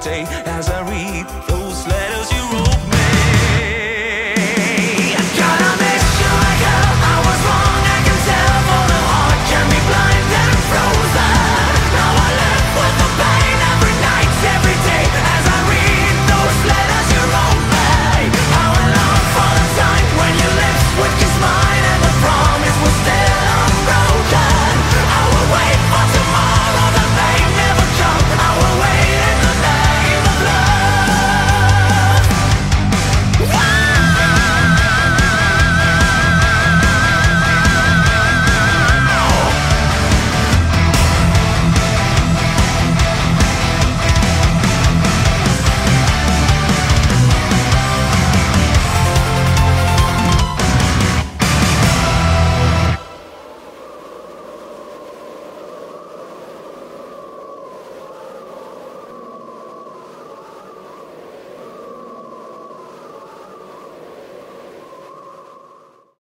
day.